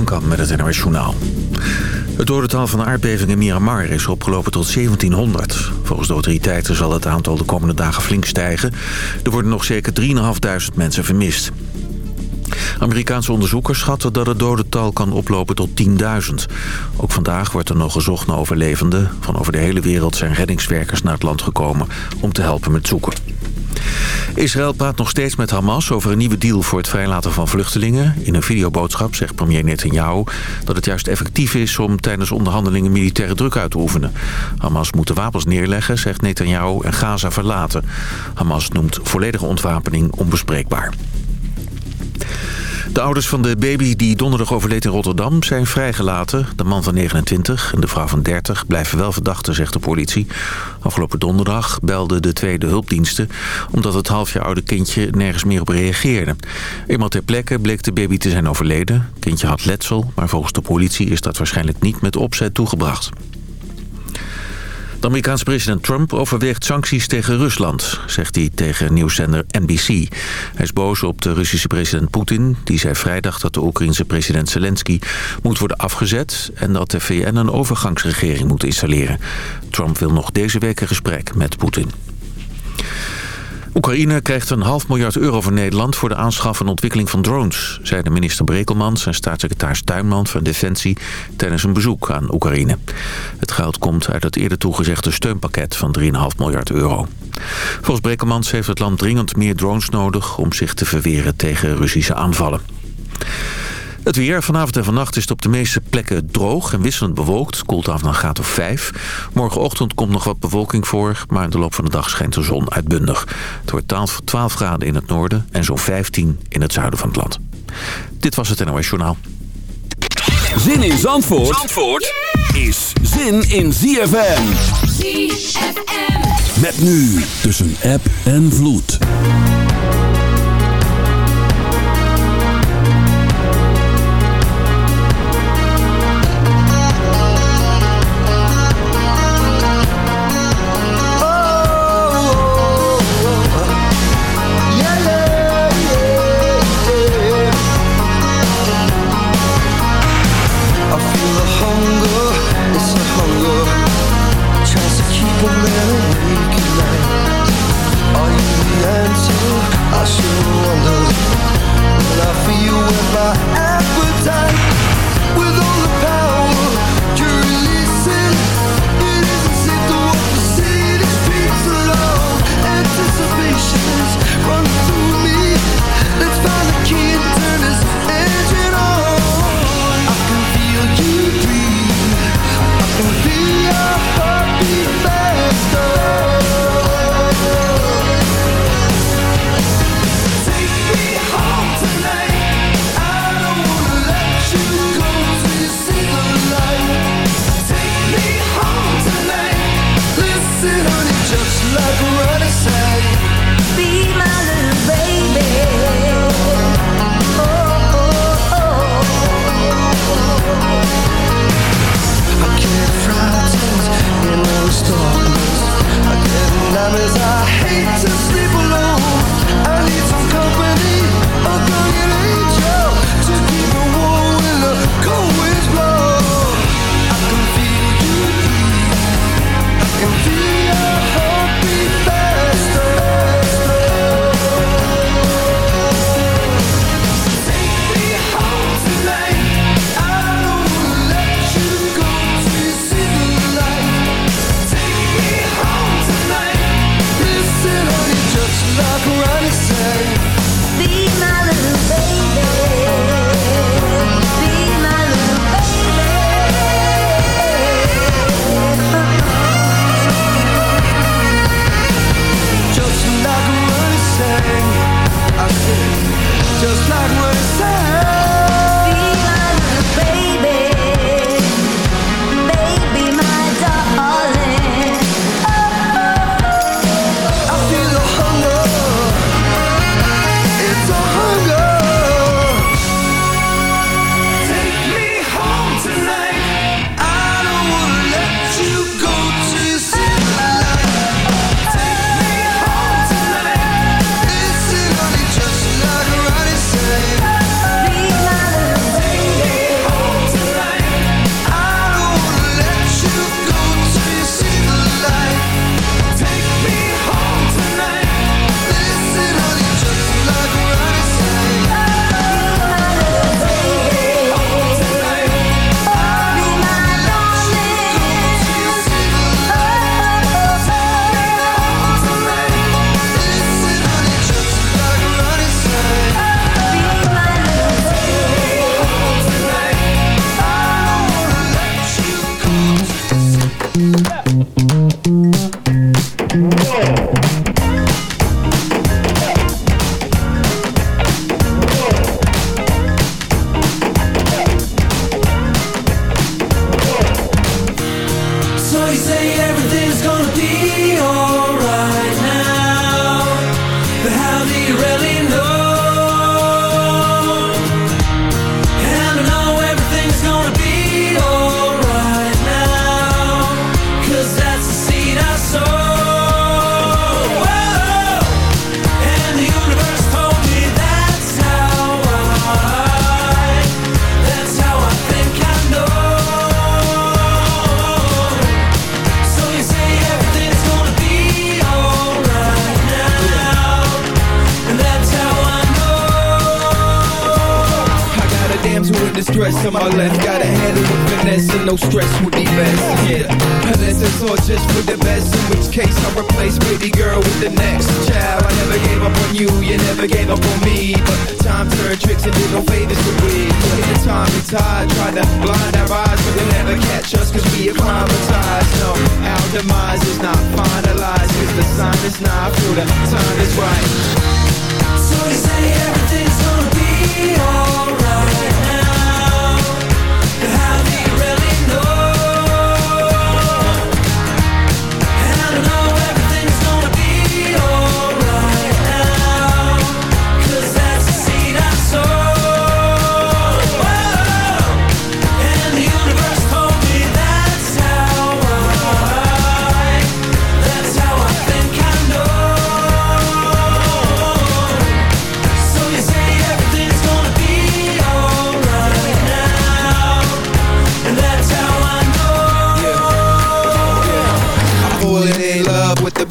Evenkamp met het Journaal. Het dodental van de aardbeving in Myanmar is opgelopen tot 1700. Volgens de autoriteiten zal het aantal de komende dagen flink stijgen. Er worden nog zeker 3.500 mensen vermist. Amerikaanse onderzoekers schatten dat het dodental kan oplopen tot 10.000. Ook vandaag wordt er nog gezocht naar overlevenden. Van over de hele wereld zijn reddingswerkers naar het land gekomen om te helpen met zoeken. Israël praat nog steeds met Hamas over een nieuwe deal voor het vrijlaten van vluchtelingen. In een videoboodschap zegt premier Netanyahu dat het juist effectief is om tijdens onderhandelingen militaire druk uit te oefenen. Hamas moet de wapens neerleggen, zegt Netanyahu, en Gaza verlaten. Hamas noemt volledige ontwapening onbespreekbaar. De ouders van de baby die donderdag overleed in Rotterdam zijn vrijgelaten. De man van 29 en de vrouw van 30 blijven wel verdachten, zegt de politie. Afgelopen donderdag belden de tweede hulpdiensten... omdat het half jaar oude kindje nergens meer op reageerde. Eenmaal ter plekke bleek de baby te zijn overleden. Het kindje had letsel, maar volgens de politie is dat waarschijnlijk niet met opzet toegebracht. De Amerikaanse president Trump overweegt sancties tegen Rusland, zegt hij tegen nieuwszender NBC. Hij is boos op de Russische president Poetin. Die zei vrijdag dat de Oekraïense president Zelensky moet worden afgezet... en dat de VN een overgangsregering moet installeren. Trump wil nog deze week een gesprek met Poetin. Oekraïne krijgt een half miljard euro van Nederland... voor de aanschaf en ontwikkeling van drones... zei de minister Brekelmans en staatssecretaris Tuinman van Defensie... tijdens een bezoek aan Oekraïne. Het geld komt uit het eerder toegezegde steunpakket van 3,5 miljard euro. Volgens Brekelmans heeft het land dringend meer drones nodig... om zich te verweren tegen Russische aanvallen. Het weer. Vanavond en vannacht is het op de meeste plekken droog en wisselend bewolkt. Koelt af naar een graad of 5. Morgenochtend komt nog wat bewolking voor, maar in de loop van de dag schijnt de zon uitbundig. Het wordt 12 graden in het noorden en zo'n 15 in het zuiden van het land. Dit was het NOS Journaal. Zin in Zandvoort, Zandvoort is zin in ZFM. ZFM. Met nu tussen app en vloed.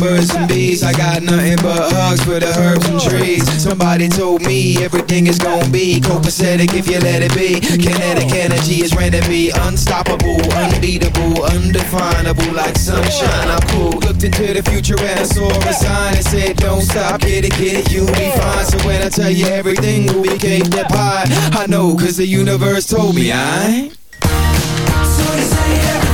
birds and bees. I got nothing but hugs for the herbs and trees. Somebody told me everything is gonna be copacetic if you let it be. Kinetic energy is ready to be unstoppable, unbeatable, undefinable, like sunshine. I'm cool. Looked into the future and I saw a sign and said, Don't stop, get it, get it, you'll be fine. So when I tell you everything we be cake pie, I know, cause the universe told me I. So they say everything.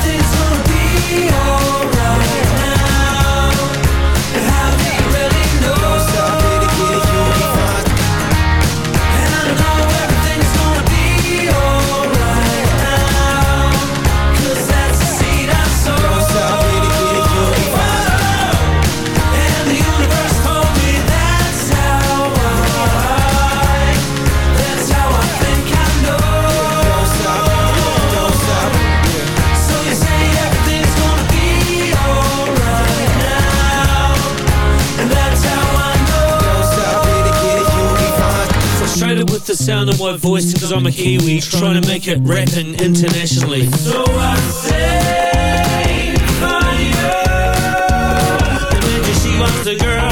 the sound of my voice Cause I'm a Kiwi Trying to make it rapping internationally. So I say Fire Imagine she wants a girl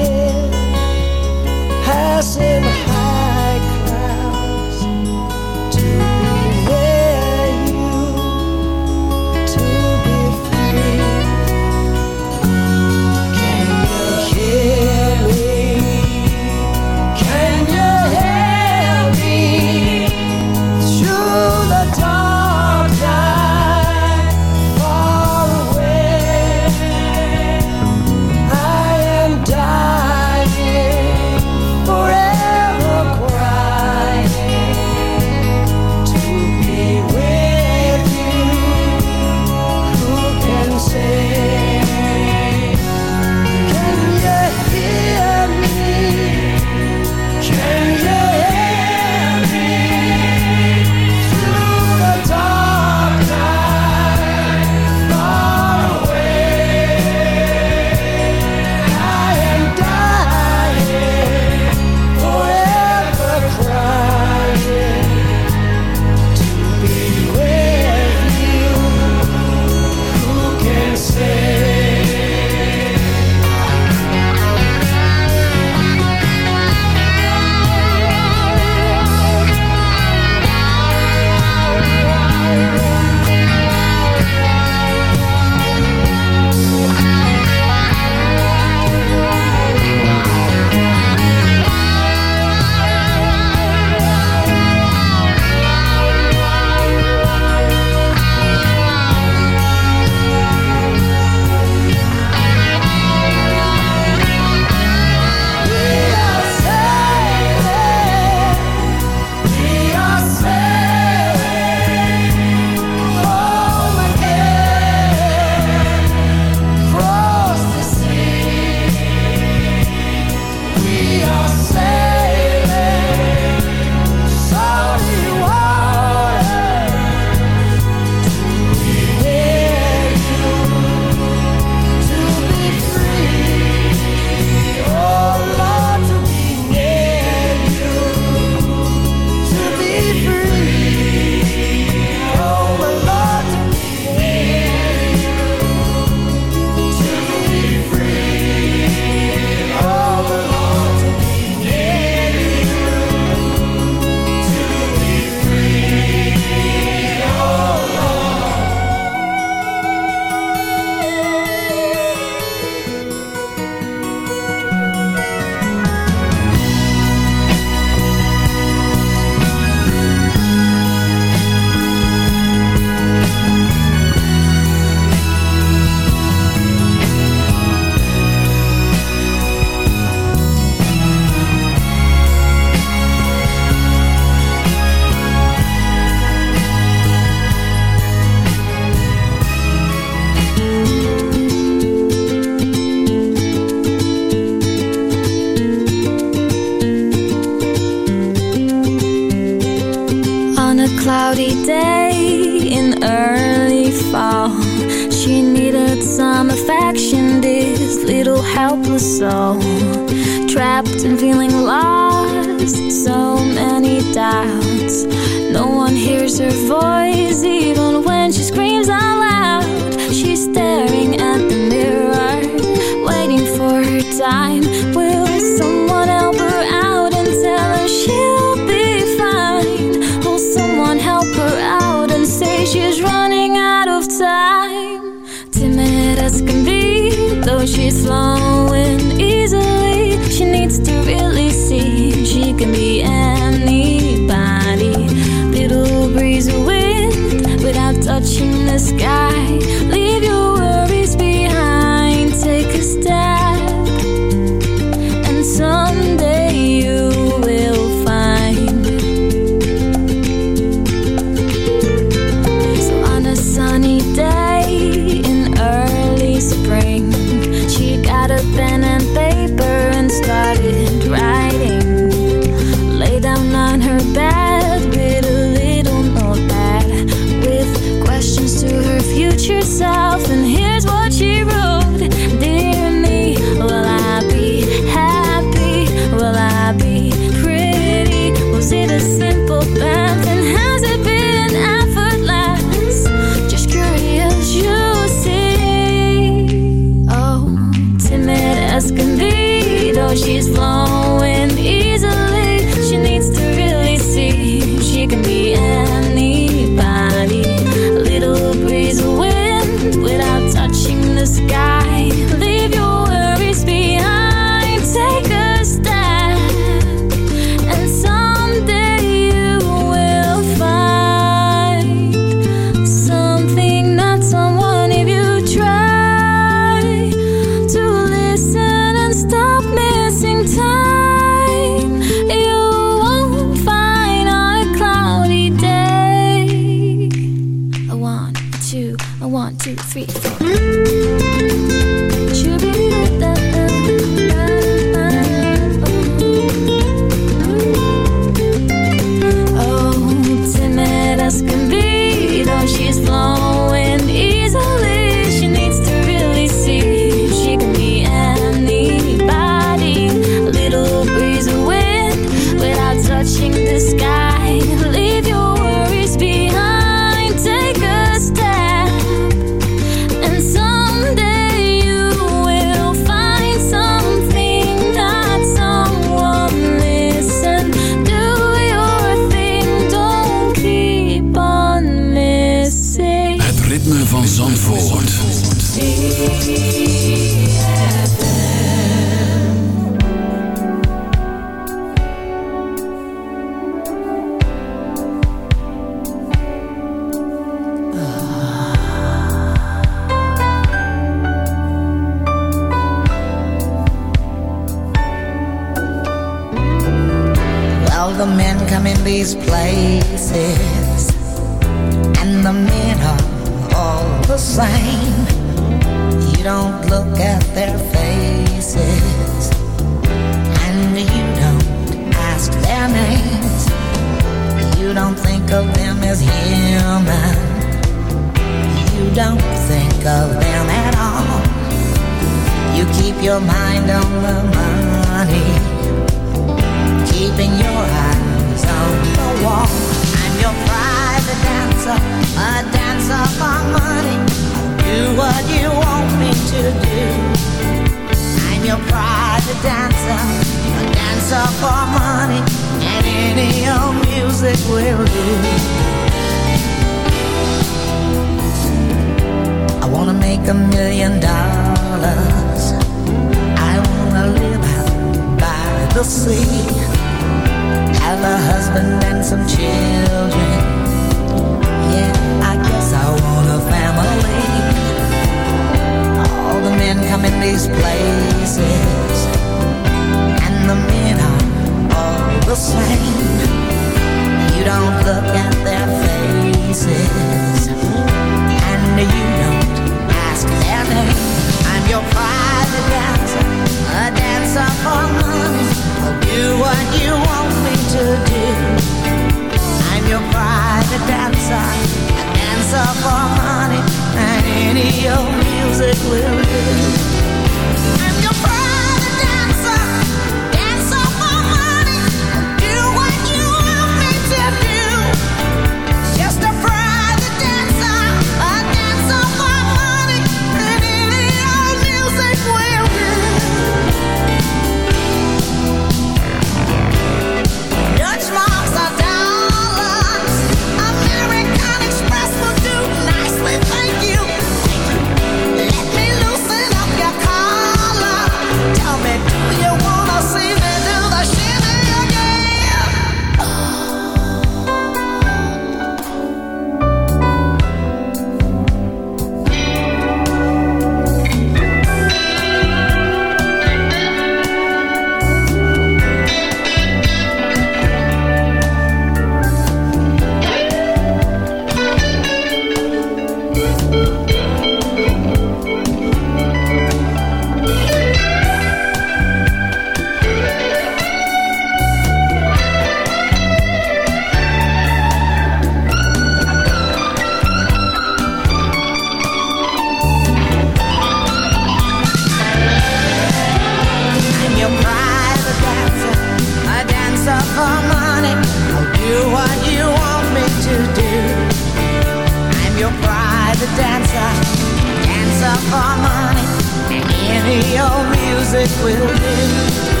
music will end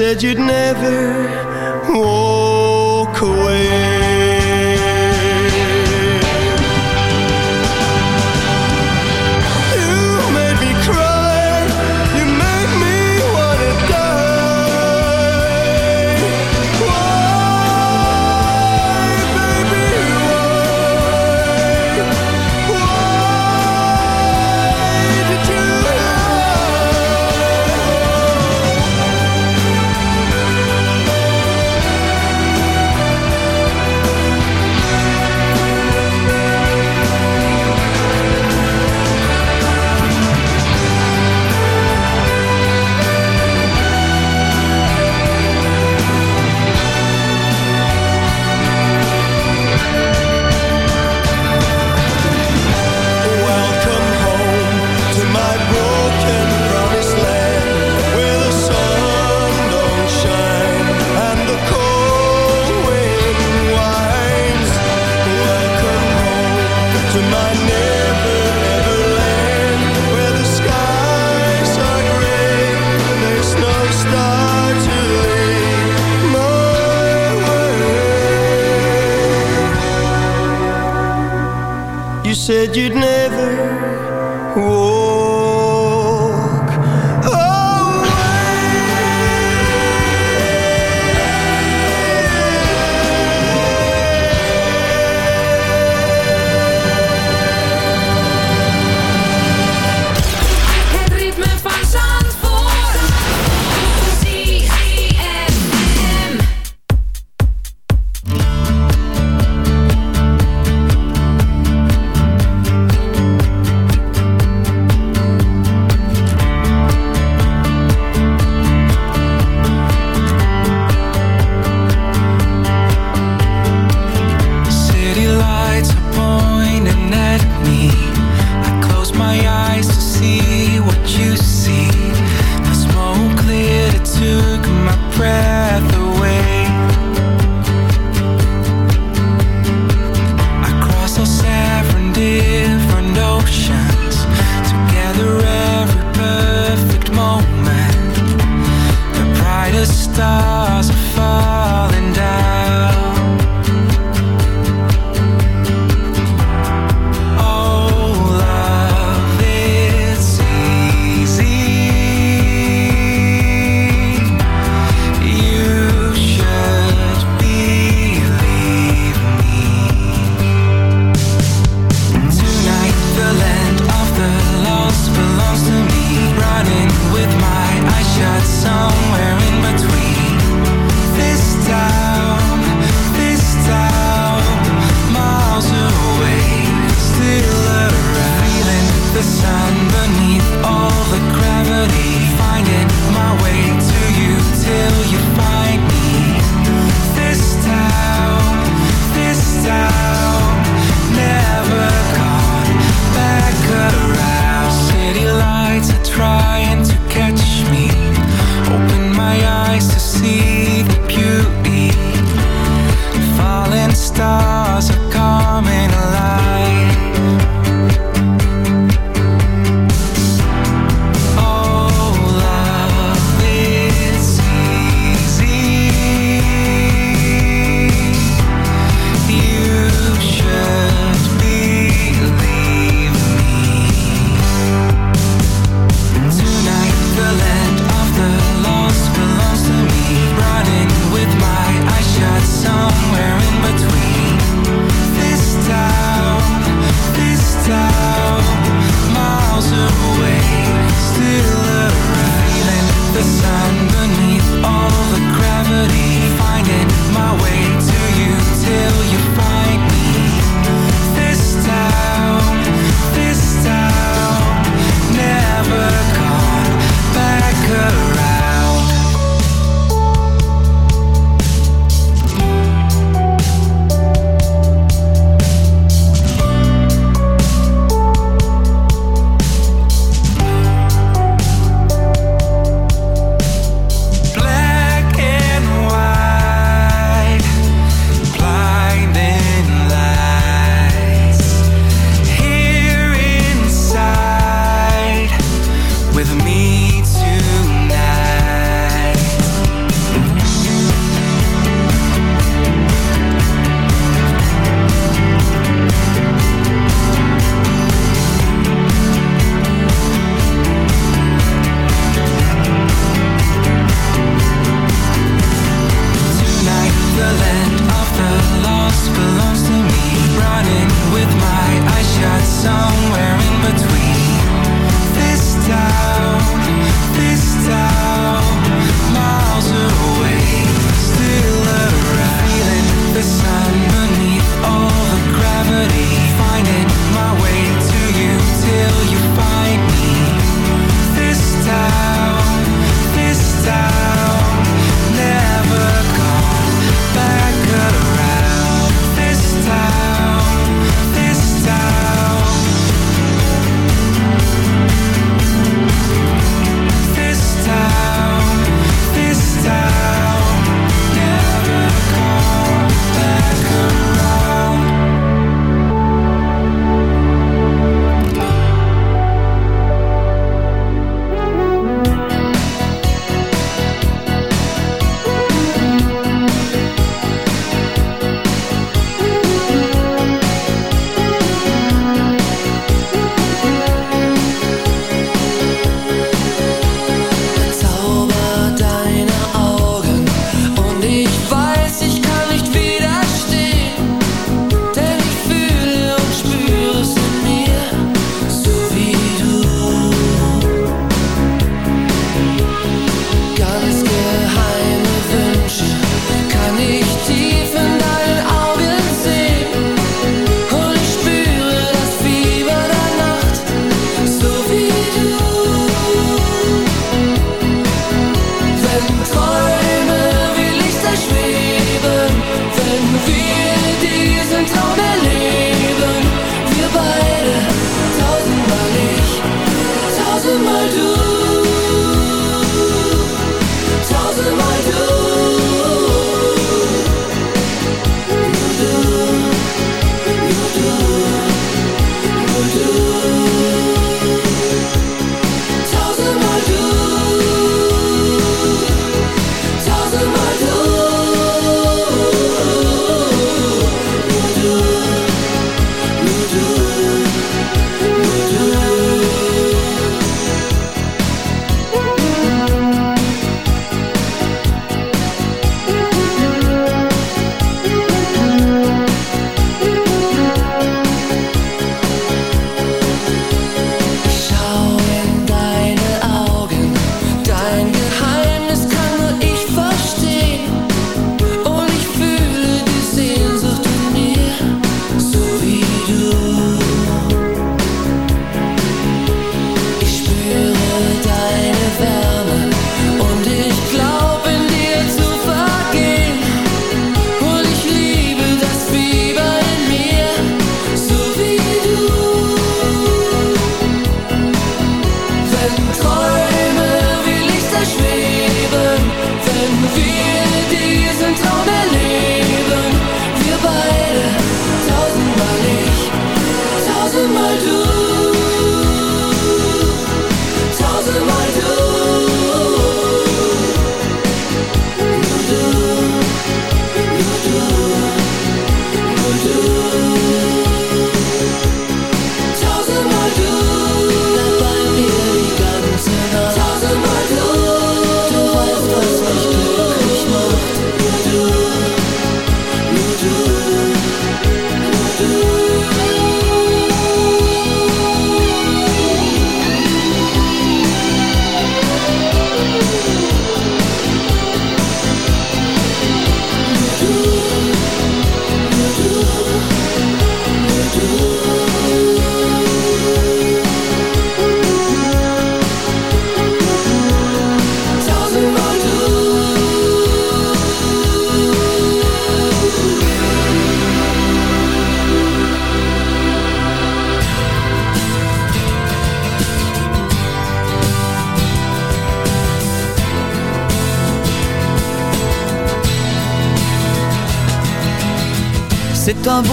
said you'd never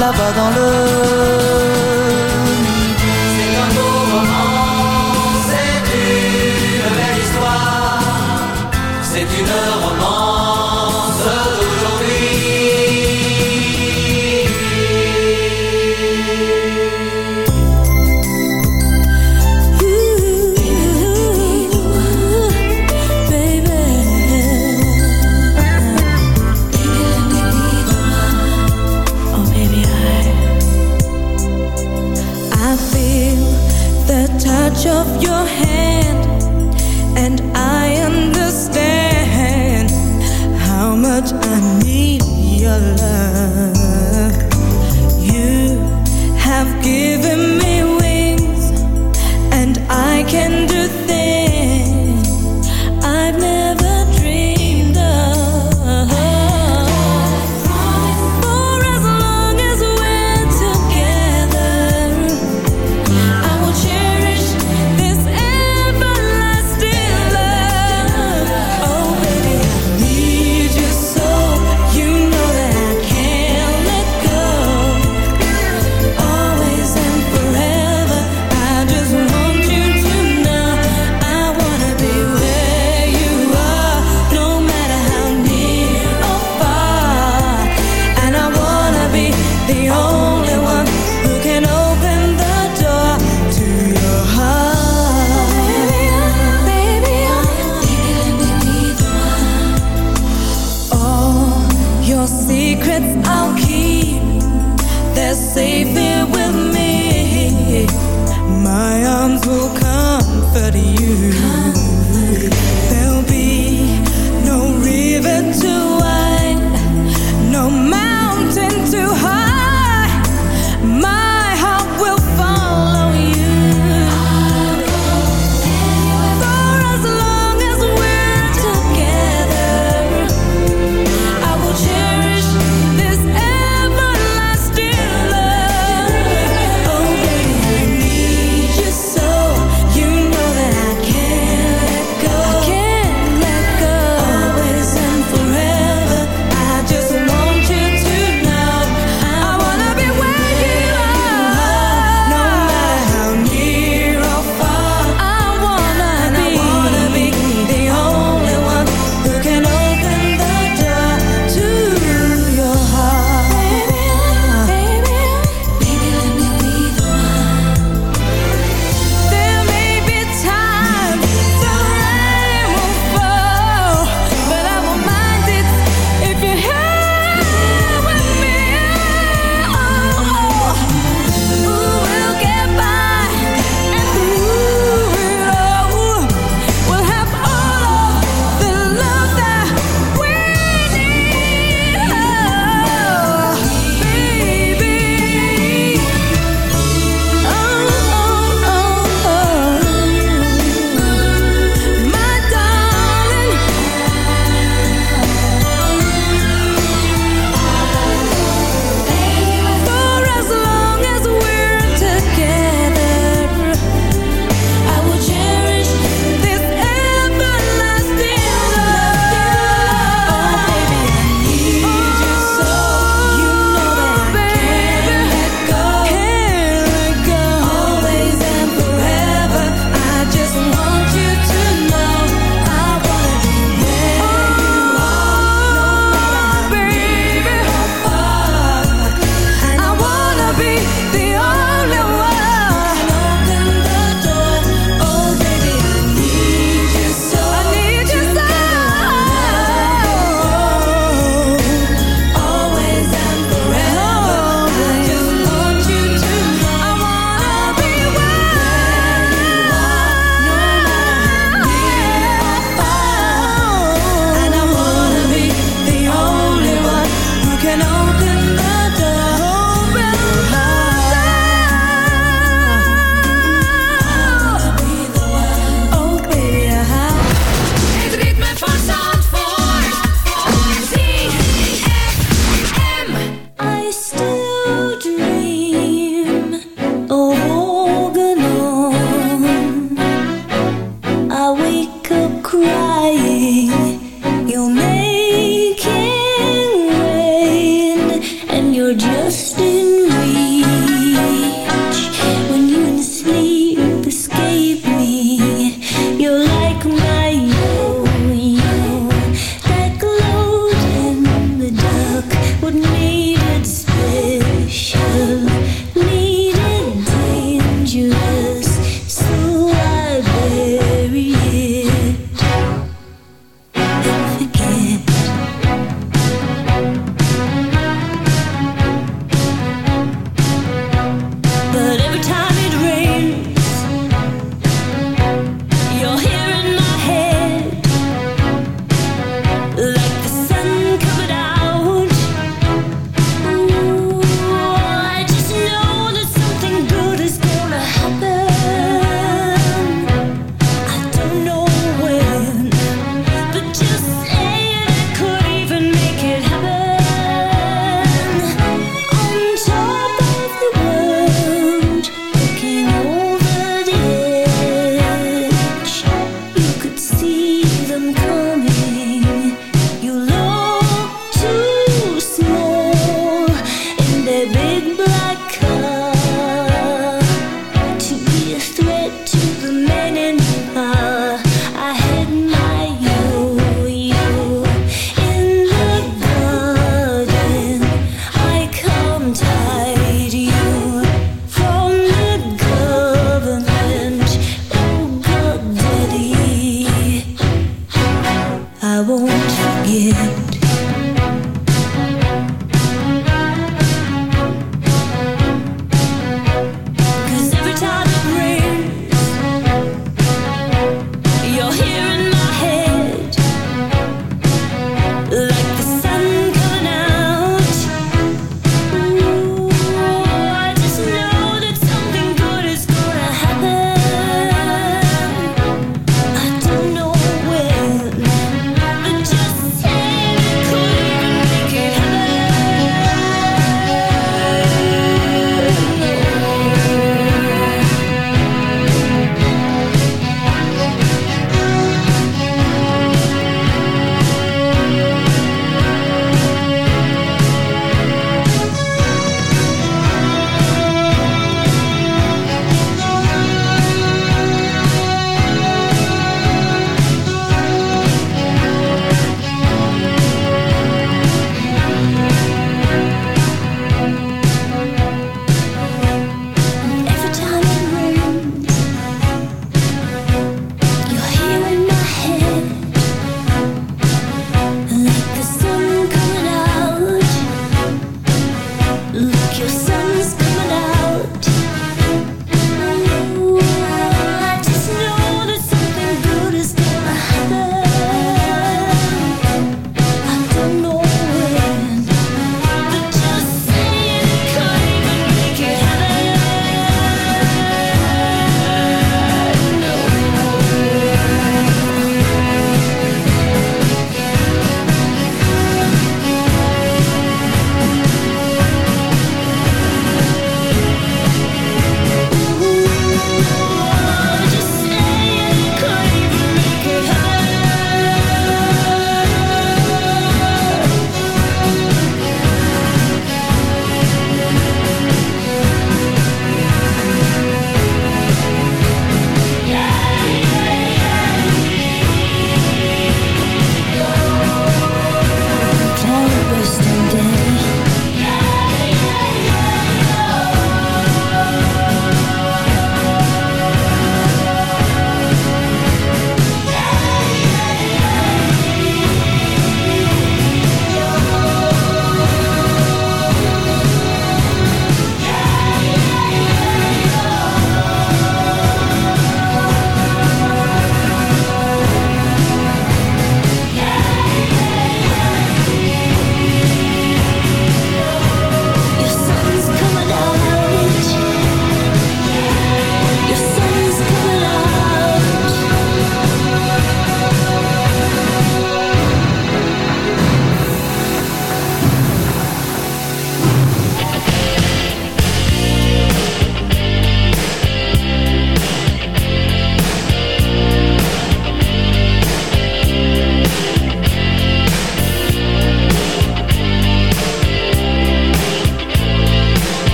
là-bas dans le love. Yeah.